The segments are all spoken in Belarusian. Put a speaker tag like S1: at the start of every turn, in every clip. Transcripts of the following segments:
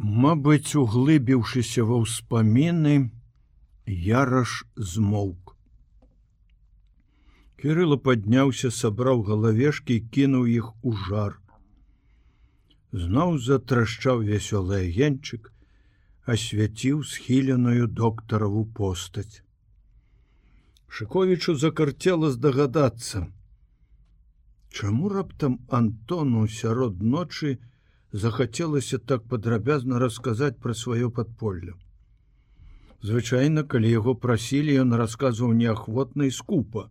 S1: Мабыць, углыбіўшыся ва ўспаміны, яраш змоўк. Кірыла падняўся, сабраў галавешкі і кінуў іх у жар. Зноў затрашчаў вясёлы агеньчык, асвяціў схіленую доктараву постаць. Шковічу закарцела здагадацца. Чаму раптам Антону сярод ночы, захацелася так падрабязна расказаць пра сваё падполле. Звычайна, калі яго прасілі, ён расказваў неахвотна і скупа.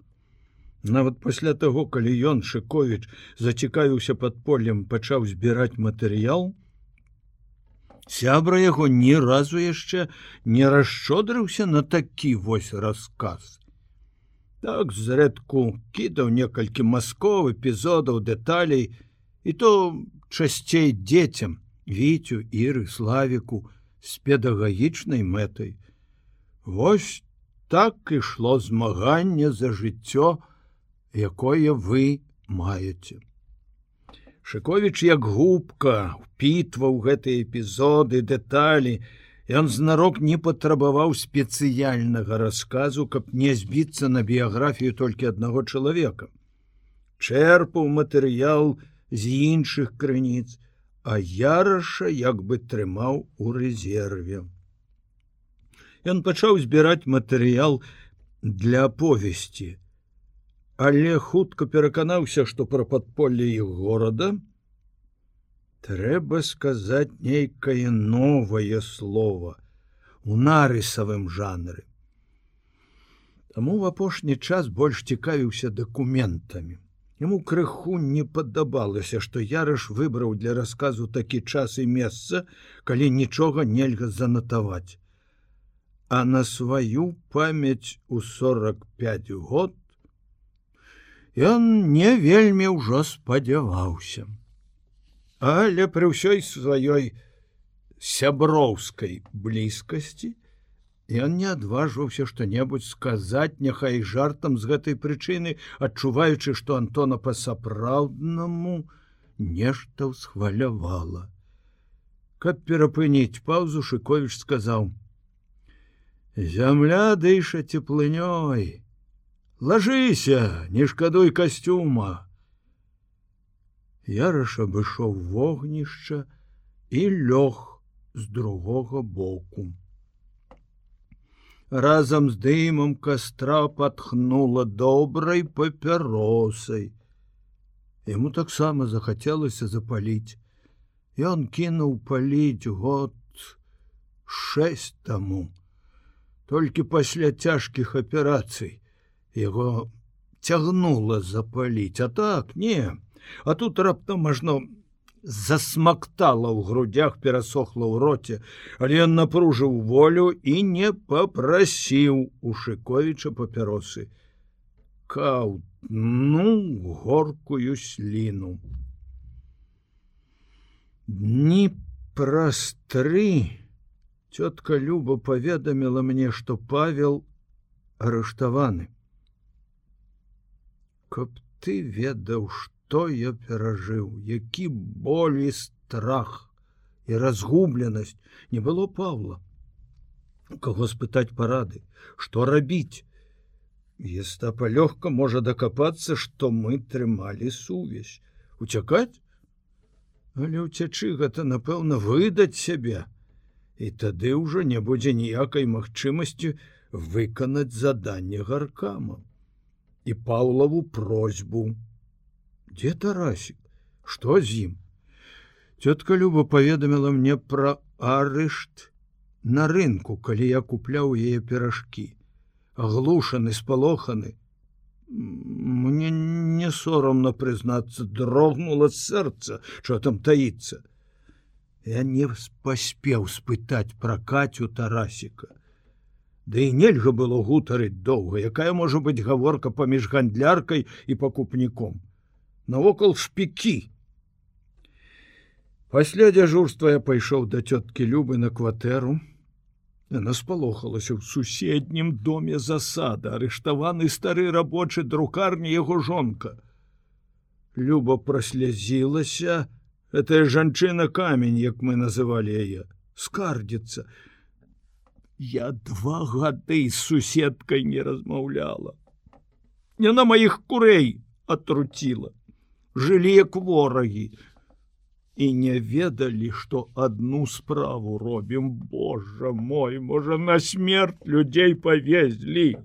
S1: Нават пасля таго, калі ён Шковіч зацікавіўся падполлем, пачаў збіраць матэрыял, сябра яго ні разу яшчэ не расшчодрыўся на такі вось расказ. Так зрэдку кідаў некалькі масков эпізодаў дэталей, і то часцей дзецям віцю іры славіку з педагагічнай мэтай. Вось так ішло змаганне за жыццё якое вы маеце. Шковіч як губка впітваў гэтыя эпізоды дэталі. Ён знарок не патрабаваў спецыяльнага расказу каб не збіцца на біяграфію толькі аднаго чалавека. Чэрпаў матэрыял на з іншых крыніц, а яраша як бы трымаў у рэзерве. Ён пачаў збіраць матэрыял для аповесці, але хутка пераканаўся, што пра падполле іх горада трэба сказаць нейкае новае слово у нарысавым жанры. Таму в апошні час больш цікавіўся дакументамі. Яму крыху не падабалася, што ярыш выбраў для расказу такі час і месца, калі нічога нельга занатаваць. А на сваю памяць у 45 год ён не вельмі ўжо спадзяваўся. Але пры ўсёй сваёй сяброўскай блізкасці, Ён не адважваўся што-небудзь сказаць няхай жартам з гэтай прычыны, адчуваючы, што Антона па-сапраўднаму нешта ўсхвалявала. Каб перапыніць паўзу Шковіч сказаў: « Зямля дыша цеплынёй. Лажыся, не шкадуй касцюма. Яраш абышоў вогнішча і лёг з другога боку разам з дымам кастра патхнула добрай папяросай. Яму таксама захацелася запаліць. Ён кінуў паліць год шесть таму. Толькі пасля цяжкіх аперацый яго цягнула запаліць, а так не, А тут раптам можна засмактала ў грудях перасохла ў роце, але ён напружыў волю і не попрасіў у шыковіча папяросы. Каў ну горкую сліну. Дні праз тры цётка Люба паведаміла мне, што павел арыштаваны. Каб ты ведаў, што што я перажыў, які болі страх і разгубленасць не было Павла. каго спытаць парады, што рабіць? Естапа лёгка можа дакапацца, што мы трымалі сувязь, уцякаць, Але ўцячы гэта напэўна выдаць сябе. І тады ўжо не будзе ніякай магчымасці выканаць заданне гаркама і Паўлаву просьбу где тарасик? Что з ім тетка люба паведаміла мне про арышт на рынку калі я купляў яе пиражкі оглушаны спалоханы мне не сорамно прызнацца дрогнула сэрца что там таится. Я не паспеў спытаць про катю тарасика. Да і нельга было гутарыць доўга, якая можа быць гаворка паміж гандляркай і пакупніком навокал шпікі. Пасля дзяжурства я пайшоў да цёткі любы на кватэру. Яна спалохалася ў суседнім доме засада, арыштаваны стары рабочы друкарні яго жонка. Люба праслязілася, гэтая жанчына камень, як мы называлі яе. скардзіцца. Я два гады з суседкай не размаўляла. Не на маіх курэй атруціла, жылі як ворагі і не ведалі, што адну справу робім, Божа мой, можа на смерть людзей павезлі.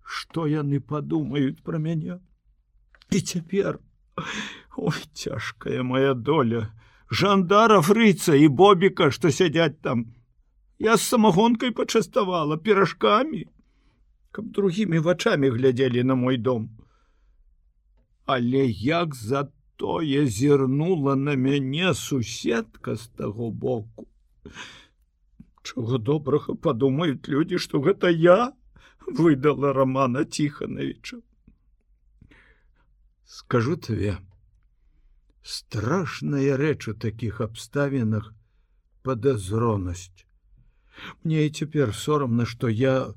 S1: Што яны падумаюць пра мяне? І цяпер Ой, цяжкая моя доля, жандара фрыца і бобіка, што сядзяць там. Я з самагонкай пачаставала піражкамі, каб другімі вачамі глядзелі на мой дом. Але як затое зірнула на мяне суседка з таго боку. Чого добрага падумаюць людзі, што гэта я выдала романа Тхановича. Скажу тебе, страшная рэч у такіх абставінах падазронасць. Мне і цяпер сорамна, што я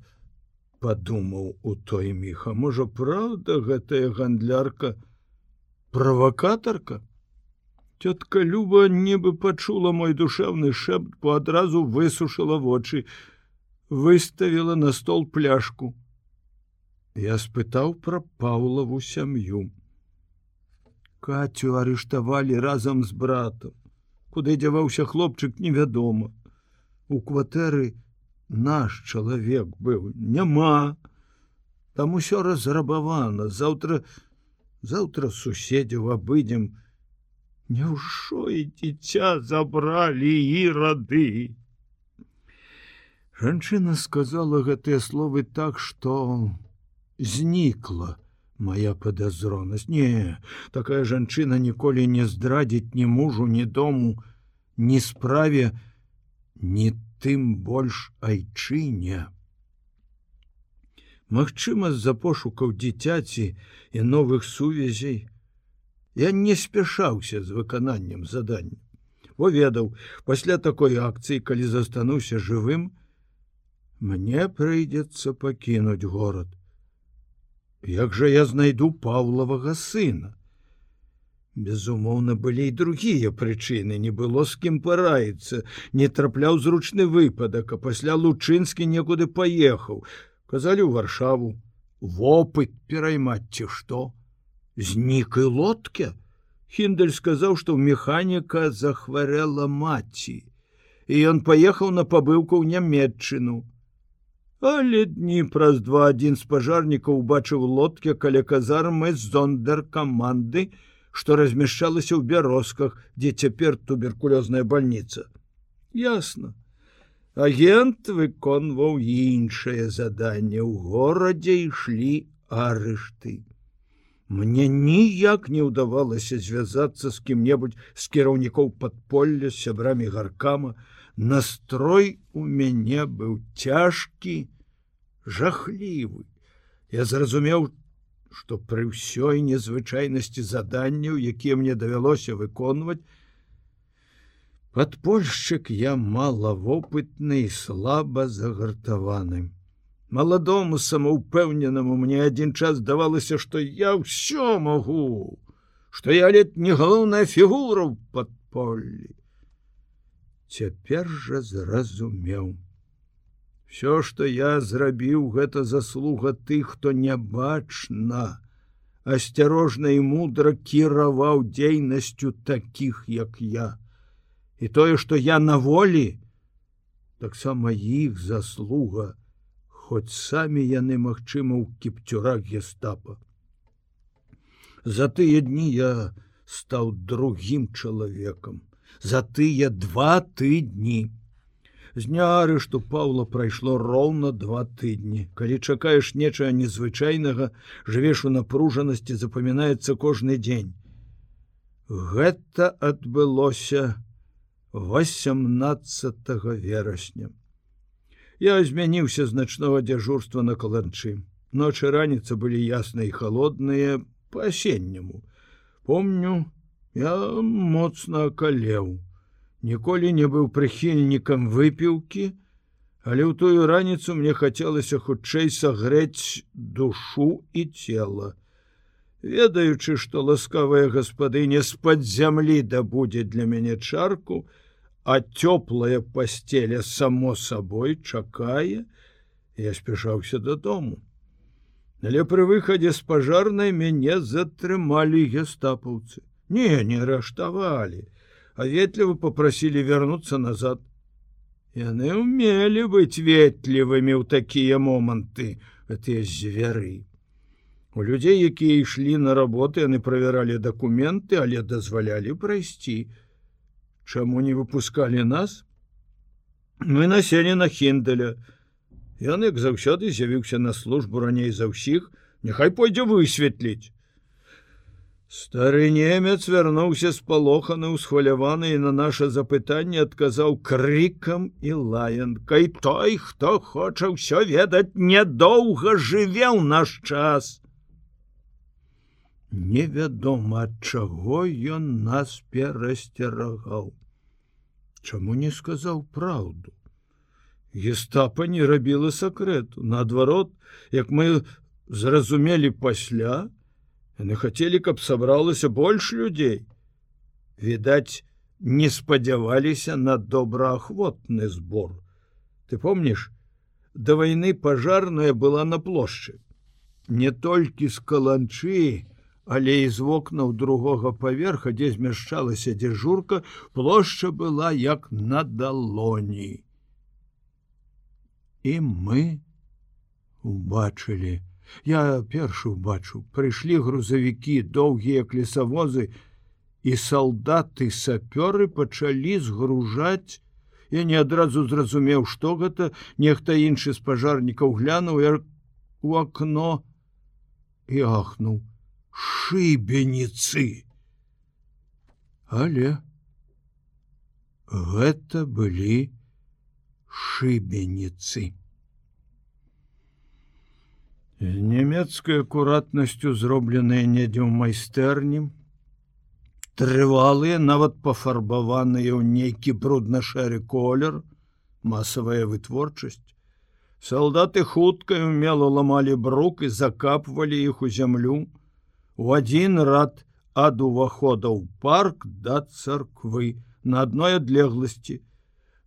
S1: падумаў у той міха, можа, праўда, гэтая гандлярка правакатарка. Тётка Люба нібы пачула мой душэўны шэпт, бо адразу высушыла вочы, выставіла на стол пляшку. Я спытаў пра Паўлаву сям'ю. Кацю арыштавалі разам з братам. Куды дзяваўся хлопчык невядома. У кватэры наш чалавек быў няма. Там усё разрабавана, заўтра заўтра суседзяў абыдзем. Няўжо і дзіця забралі і рады. Жанчына сказала гэтыя словы так, што знікла моя подазронасць не такая жанчына ніколі не здрадзіць ні мужу ні дому ні справе не тым больш айчыне. Магчыма з-за пошукаў дзіцяці і новых сувязей. Я не спяшаўся з выкананнем задання бо ведаў пасля такой акцыі калі застануся жывым мне прыйдзецца пакінуць горад. Як жа я знайду паўлавага сына? Безумоўна, былі і другія прычыны, не было з кім параіцца, не трапляў зручны выпадак, а пасля лучынскі некуды паехаў, казалі ў варшаву, вопыт пераймаць ці што. Знік і лодке. Хіндель сказаў, што ў механіка захварэла маці, і ён паехаў на пабыўку ў нямметчыну. Але дні праз два адзін з пажарнікаў убачыў лодке каля казармы зондер каманды, што размяшчалася ў бярозках, дзе цяпер туберкулёзная больніца. Ясна. Агент выконваў іншае заданне ў горадзе ішлі арышты. Мне ніяк не ўдавалася звязацца з кім-небудзь з кіраўнікоў падполля сябрамі гаркама, настрой у мяне быў цяжкі, жахлівы. Я зразумеў, што пры ўсёй незвычайнасці заданняў, якія мне давялося выконваць, падпольшчык я малавопытны і слаба загартаваны. Маладому самаўпэўненаму мне адзін час давалася, што я ўсё магу, што я лет не галоўная фігура ў падполлі. Цяпер жа зразумеў. Всё, што я зрабіў, гэта заслуга тых, хто нябачна, асцярожна і мудра кіраваў дзейнасцю такіх, як я. І тое, што я на волі, таксама іх заслуга, хоць самі яны, магчыма, у кіпцюрах гестапа. За тыя дні я стаў другім чалавекам, за тыя два тыдні, з дня арышту Паўла прайшло роўна два тыдні. Калі чакаеш нечага незвычайнага, жывеш у напружанасці, запамінаецца кожны дзень. Гэта адбылося 18 верасня. Я змяніўся з начнога дзяжурства на каланчы. Ночы раніцы былі ясныя і холодныя па-асенняму. Помню, я моцна акалеў ніколі не быў прыхільнікам выпіўкі, але ў тую раніцу мне хацелася хутчэй сагрэць душу і цела. Ведаючы, што ласкавая гаспадыня з-пад зямлі дабудзе для мяне чарку, а цёплая пасцеля само сабой чакае, я спяшаўся дадому. Але пры выхадзе з пажарнай мяне затрымалі гестапаўцы. Не, не арыштавалі, а ветліва попрасілі вярнуцца назад. Яны ўмелі быць ветлівымі ў такія моманты, гэтыя звяры. У людзей, якія ішлі на работы, яны правяралі дакументы, але дазвалялі прайсці. Чаму не выпускалі нас? Мы населі на хіндаля. Ён, як заўсёды з'явіўся на службу раней за ўсіх, няхай пойдзе высветліць. Стары немец вярнуўся спалоханы, усхваляваны і на наше запытанне адказаў крыкам і лаянкай той, хто хоча ўсё ведаць, нядоўга жыве ў наш час. Невядома, ад чаго ён нас перасцерагаў. Чаму не сказаў праўду? Гестапа не рабіла сакрэту. Наадварот, як мы зразумелі пасля, яны хацелі, каб сабралася больш людзей. Відаць, не спадзяваліся на добраахвотны збор. Ты помніш, да вайны пажарная была на плошчы. Не толькі з каланчы, але і з вокнаў другога паверха, дзе змяшчалася дзяжурка, плошча была як на далоні. І мы убачылі. Я першы убачыў, прыйшлі грузавікі, доўгія клесавозы, і салдаты сапёры пачалі згружаць. Я не адразу зразумеў, што гэта, нехта іншы з пажарнікаў глянуў у акно і ахнуў шыбеніцы. Але гэта былі шыбеніцы. З нямецкай акуратнасцю зробленыя недзе ў майстэрні, трывалыя, нават пафарбаваныя ў нейкі брудна-шэры колер, масавая вытворчасць. Салдаты хутка умело ламалі брук і закапвалі іх у зямлю, у один рад ад увахода ў парк да царквы на адной адлегласці.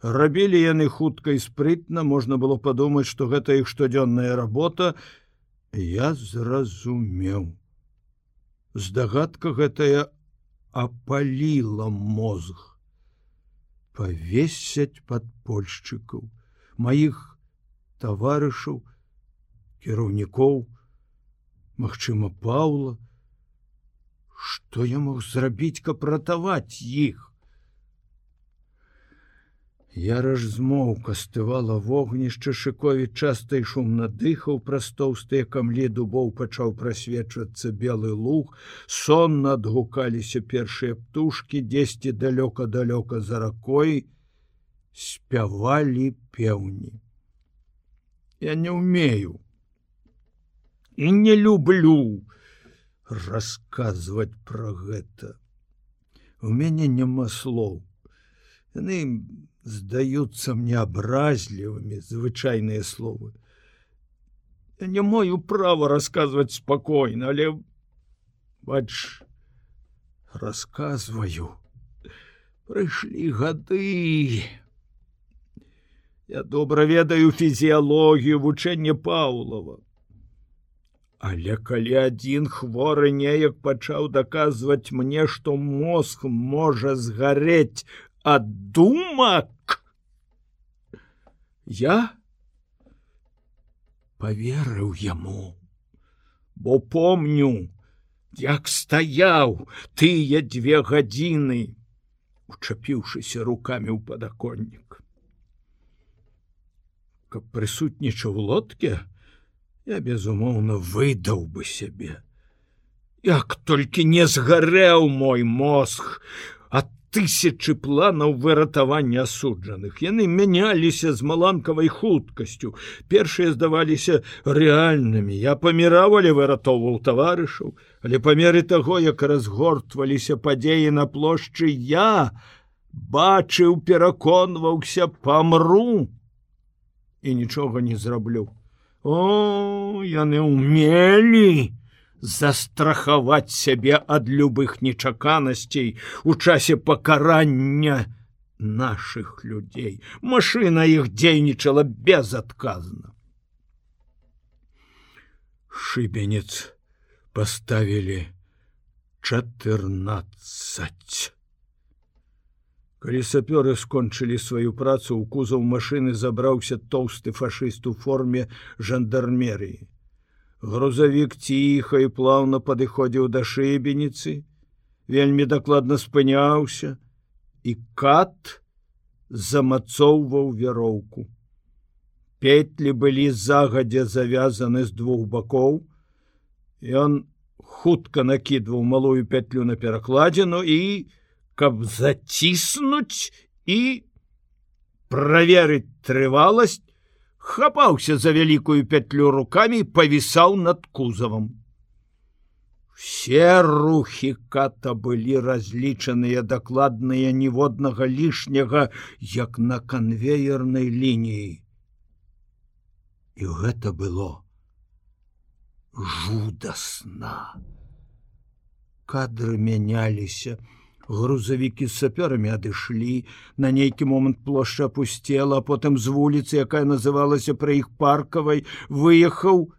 S1: Рабілі яны хутка і спрытна, можна было падумаць, што гэта іх штодзённая работа, я зразумеў. Здагадка гэтая апаліла мозг. Павесяць падпольшчыкаў, маіх таварышаў, кіраўнікоў, Магчыма, Паўла, Што я мог зрабіць, каб ратаваць іх? Яраж змоўка стывала вогнішча шыкові часта і шумна дыхаў праз тоўстыя камлі дубоў пачаў прасвечвацца белы луг, сонна адгукаліся першыя птушкі, дзесьці далёка-далёка за ракой спявалі пеўні. Я не ўмею і не люблю, расказваць пра гэта. У мяне няма слоў. Яны здаюцца мне абразлівымі звычайныя словы. Я не маю права расказваць спакойна, але бач расказваю. Прыйшлі гады. Я добра ведаю фізіялогію вучэння Паўлова. Але калі адзін хворы неяк пачаў даказваць мне, што мозг можа згарэць ад думак, я поверыў яму, бо помню, як стаяў тыя две гадзіны, учапіўшыся руками ў падаконнік. Каб прысутнічаў лодке, я безумоўна выдаў бы сябе як толькі не згарэў мой мозг тысячы планаў выратавання асуджаных яны мяняліся з маланкавай хуткасцю. Першыя здаваліся рэальнымі. Я паміравалі выратоўваў таварышаў. Але па меры таго як разгортваліся падзеі на плошчы я бачыў пераконваўся памру і нічога не зраблю. О, яны умелі застрахаваць сябе ад любых нечаканасцей у часе пакарання наших людзей. Машына іх дзейнічала безадказна. Шыбенец поставілі 14. Калі сапёры скончылі сваю працу ў кузаў машыны забраўся тоўсты фашыст у форме жандармерыі. Грузавік ціха і плаўна падыходзіў да шыбеніцы, вельмі дакладна спыняўся, і кат замацоўваў вяроўку. Петлі былі загадзя завязаны з двух бакоў. Ён хутка накідваў малую пятлю на перакладзіну і, каб заціснуць і праверыць трываласць, хапаўся за вялікую пятлю руками павісаў над кузавам. Все рухі ката былі разлічаныя дакладныя ніводнага лішняга, як на канвеернай лініі. І гэта было жудасна. Кадры мяняліся, грузавікі з сапёрамі адышлі, на нейкі момант плошча опусцела, а потым з вуліцы, якая называлася пра іх паркавай, выехаў,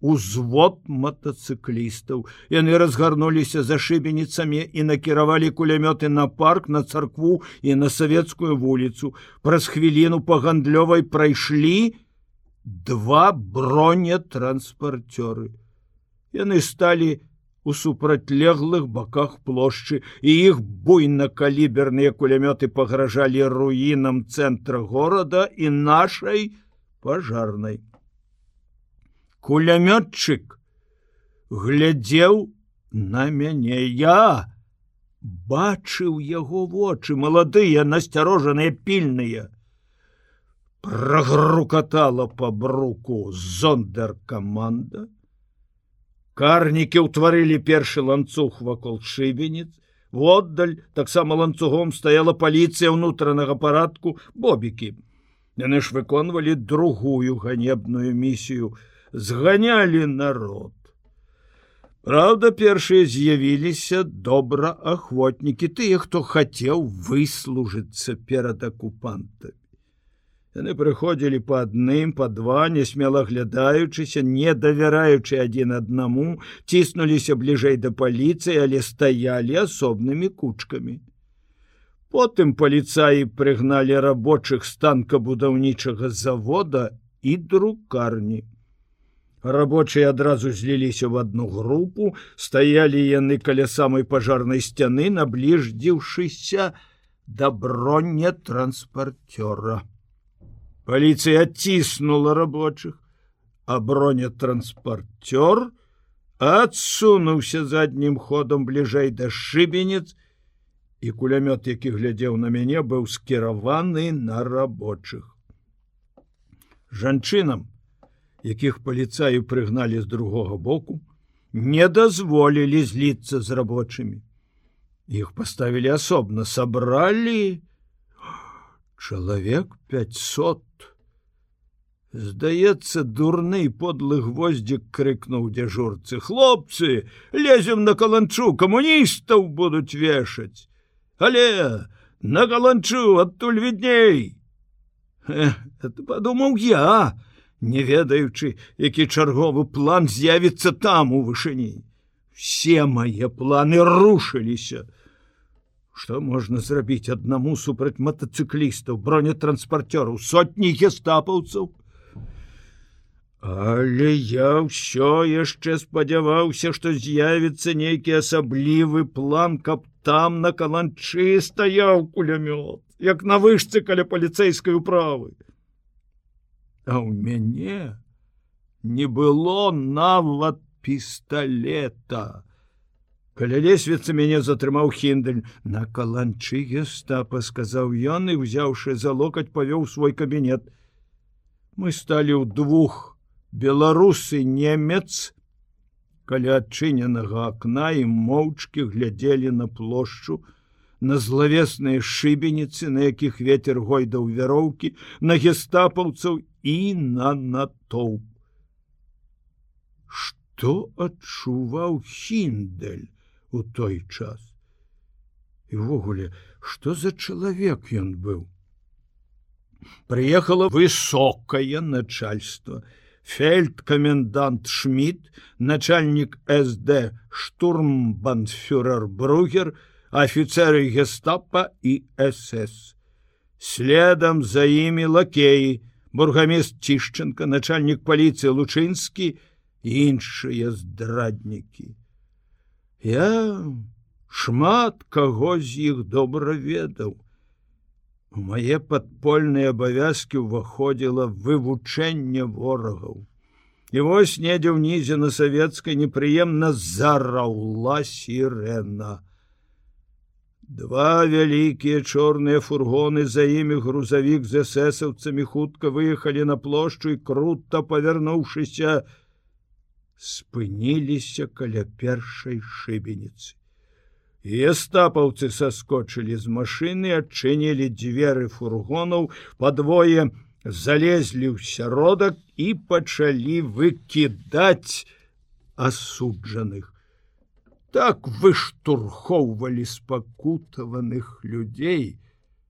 S1: узвод мотоцыклістаў. Яны разгарнуліся за шыбеніцамі і накіравалі кулямёты на парк, на царкву і на савецкую вуліцу. Праз хвіліну па гандлёвай прайшлі два бронетранспарцёры. Яны сталі у супрацьлеглых баках плошчы і іх буйна-каліберныя кулямёты пагражалі руінам цэнтра горада і нашай пажарнай. Кулямётчык глядзеў на мяне. Я бачыў яго вочы маладыя насцярожаныя пільныя. Прогрукатала по бруку зондер команда карнікі ўтварылі першы ланцуг вакол шыбенец воддаль таксама ланцугом стаяла паліцыя ўнутранага парадку бобікі яны ж выконвалі другую ганебную місію зганялі народ. Праўда, першыя з'явіліся добраахвотнікі тыя, хто хацеў выслужыцца перад акупантамі. Яны прыходзілі па адным, па два, несмела глядаючыся, не давяраючы адзін аднаму, ціснуліся бліжэй да паліцыі, але стаялі асобнымі кучкамі. Потым паліцаі прыгналі рабочых станка-будаўнічага завода і друкарні рабочие адразу зліліся в одну групу стаялі яны каля самой пажарнай сцяны набліждзіўшыся да броня транспартёра поліцыя адціснула рабочих а броня транспартёр адсунуўся заднім ходам бліжэй да шыбенец і кулямёт які глядзеў на мяне быў скіраваны на рабочих жанчынам якіх паліцаю прыгналі з другога боку, не дазволілі зліцца з рабочымі. Іх паставілі асобна, сабралі чалавек 500. Здаецца, дурны подлы гвоздзік крыкнуў дзяжурцы. Хлопцы, лезем на каланчу, камуністаў будуць вешаць. Але на каланчу адтуль відней. Это падумаў я, не ведаючы, які чарговы план з'явіцца там у вышыні. Все мае планы рушыліся. Што можна зрабіць аднаму супраць матацыклістаў, бронетранспарцёраў, сотні гестапаўцаў? Але я ўсё яшчэ спадзяваўся, што з'явіцца нейкі асаблівы план, каб там на каланчы стаяў кулямёт, як на вышцы каля паліцэйскай управы а ў мяне не было нават пісталета. Каля лесвіцы мяне затрымаў хіндаль на каланчы гестапа сказаў ён і узяўшы за локаць павёў свой кабінет. Мы сталі ў двух беларусы немец, каля адчыненага акна і моўчкі глядзелі на плошчу, на злавесныя шыбеніцы, на якіх ветер гойдаў вяроўкі, на гестапаўцаў і на натоўп. Што адчуваў хіндель у той час? івогуле что за чалавек ён быў приехала высокое начальство фельдкамендант шмидт начальник сд штурмбанфюрер бругер офицеры гестапа и сс следом за ими лакеи бургамест тишченко начальник полиции лучынскі іншыя здраднікі я шмат каго з іх добра ведаў У мае падпольныя абавязкі ўваходзіла вывучэнне ворагаў. І вось недзе ўнізе на савецкай непрыемна зараўла сірена. Два вялікія чорныя фургоны за імі грузавік з эсэсаўцамі хутка выехалі на плошчу і круто павярнуўшыся, спыніліся каля першай шыбеніцы. Естапаўцы саскочылі з машыны, адчынілі дзверы фургонаў, падвое залезлі ў сяродак і пачалі выкідаць асуджаных. Так выштурхоўвалі спакутаваных людзей,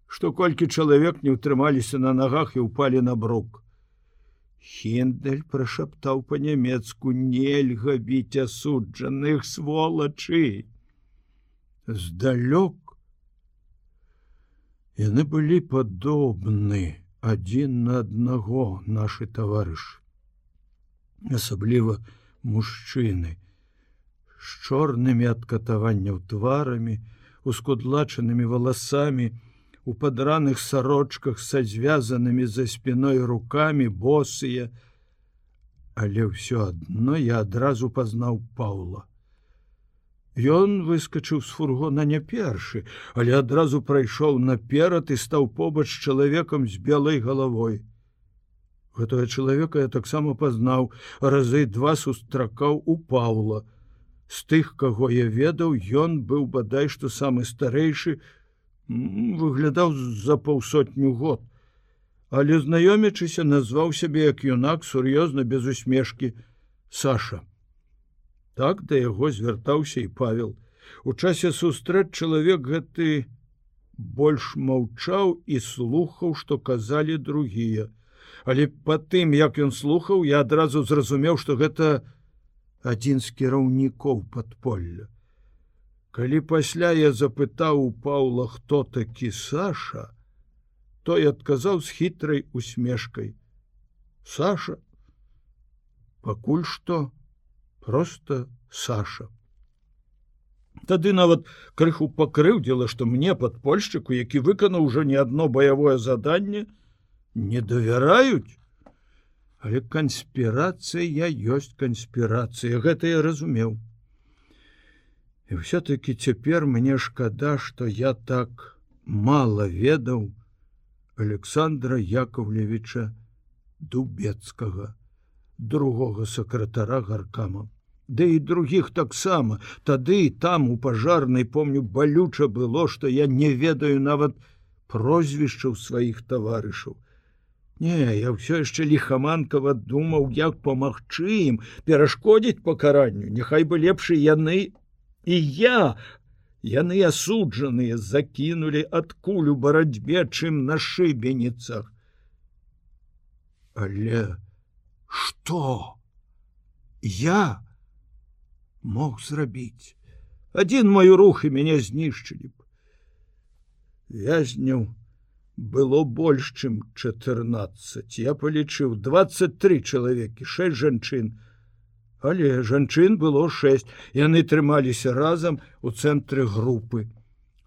S1: што колькі чалавек не ўтрымаліся на нагах і ўпалі на брук. Хіндель прашаптаў па-нямецку нельга біць асуджаных сволачы здалёк яны былі падобны адзін на аднаго нашы таварыш асабліва мужчыны з чорнымі ад катаванняў тварамі ускудлачанымі валасамі у падраных сарочках са звязанымі за спіной руками босыя. Але ўсё адно я адразу пазнаў паула Ён выскочыў з фургона не першы, але адразу прайшоў наперад і стаў побач чалавекам з белай галавой. Гэтага чалавека я таксама пазнаў, разы два сустракаў у Паўла. З тых, каго я ведаў, ён быў бадай, што самы старэйшы выглядаў за паўсотню год. Але знаёмячыся назваў сябе як юнак сур'ёзна без усмешкі Саша так да яго звяртаўся і павел. У часе сустрэч чалавек гэты больш маўчаў і слухаў што казалі другія. Але по тым як ён слухаў я адразу зразумеў што гэта адзін з кіраўнікоў подполля калі пасля я запытаў у паула хто такі саша той адказаў з хітрай усмешкай. Саша пакуль што просто Саша. Тады нават крыху пакрыўдзіла, што мне падпольшчыку, які выканаў ужо не адно баявое заданне, не давяраюць. Але канспірацыя ёсць канспірацыя, гэта я разумеў. І все-таки цяпер мне шкада, што я так мала ведаў Александра Яковлевича Дубецкага, другога сакратара гаркама. Да і других таксама тады там у пажарнай помню балюча было што я не ведаю нават прозвішчаў сваіх таварышаў не я ўсё яшчэ лихаманкава думаў як памагчы ім перашкодзіць пакаранню няхай бы лепшы яны і я. Яны асуджаныя закінулі ад кулю барацьбе чым на шыбеніцах але что? Я мог зрабіць один мой рух і мяне знішчылі б. Вязняў было больш чым 14 я палічыў 23 чалавекі 6 жанчын але жанчын было 6 яны трымаліся разам у цэнтры групы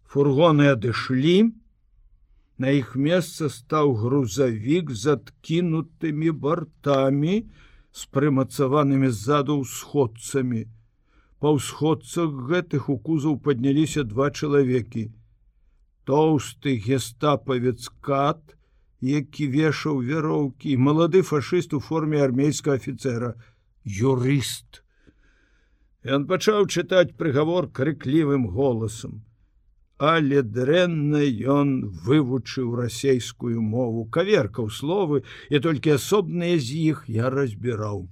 S1: фургоны адышлі на іх месца стаў грузавік з адкінутымі бартамі з прымацаванымі ззаду ўсходцамі па ўсходцах гэтых у кузаў падняліся два чалавекі. Тоўсты гестапавец кат які вешаў вяроўкі малады фашыст у форме армейскага офіцера юрыст. Ён пачаў чытаць прыгавор крыклівым голасам. Але дрэнна ён вывучыў расейскую мову каверкаў словы і толькі асобныя з іх я разбіраў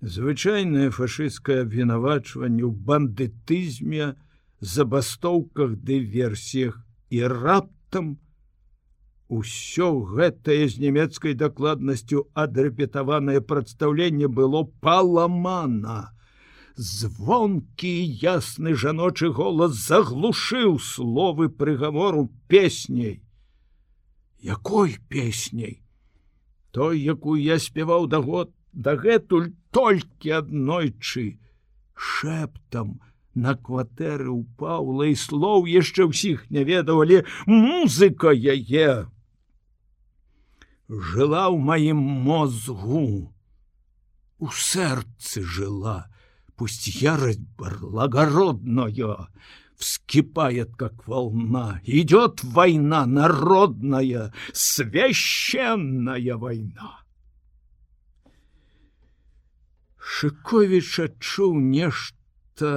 S1: звычайнае фашысцкае абвінавачванне ў бандытызме забастоўках дыверсіях і раптам усё гэтае з нямецкай дакладнасцю адрэпетаванае прадстаўленне было паламана. Звонкі ясны жаночы голас заглушыў словы прыгавору песняй. Якой песняй? Той, якую я спяваў да год дагэтуль толькі аднойчы шэптам на кватэры ў паўла і слоў яшчэ ўсіх не ведавалі музыка яе жыла ў маім мозгу у сэрцы жыла пусть ярость благородная вскипает как волна. Идет война народная священная война Шковіч адчуў нешта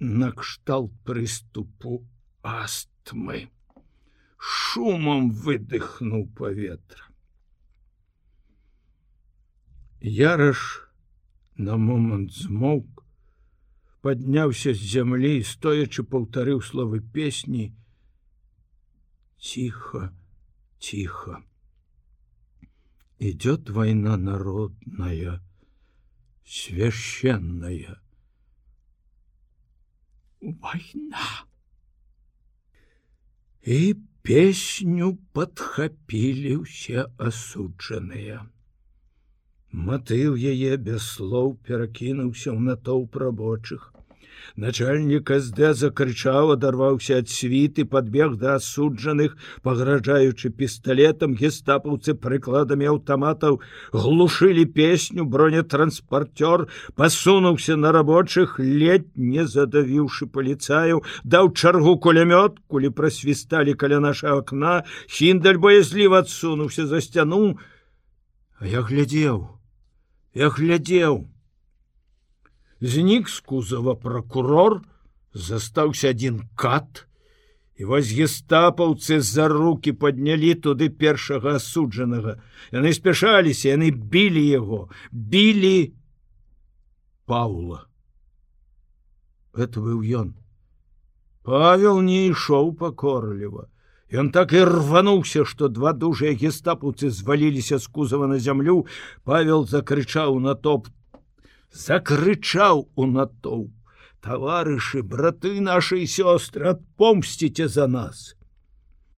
S1: накшталт прыступу астмы. Шумам выдыхнуў паветра. Яраш на момант змоўк, падняўся з зямлі і стоячы паўтарыў словы песні: Ціха, ціха. Идет война народная, священная. Война. И песню подхапілі ўсе асуджаныя матыў яе без слоў перакінуўся ў натоўп рабочых Начальнік СД закрычаў, адарваўся ад світы, подбег да асуджаных, пагражаючы пісталетам, гестапаўцы прыкладамі аўтаматаў глушылі песню, бронетранспартёр пасунуўся на рабочых, ледь не задавіўшы паліцаю, даў чаргу кулямёт, кулі прасвісталі каля наша акна, хіндаль боязліва адсунуўся за сцяну. Я глядзеў, я глядзеў, знік з кузова прокурор застаўся один кат і вось гестапаўцы за руки поднялі туды першага асуджанага. Яны спяшаліся яны білі яго білі паула. Это быў ён. Павел не ішоў пакорліва Ён так і рвануўся, што два дужыя гестапуцы зваліліся з кузава на зямлю. Павел закрычаў на топ закрычаў у натоўп таварышы браты нашай сёстры адпомсціце за нас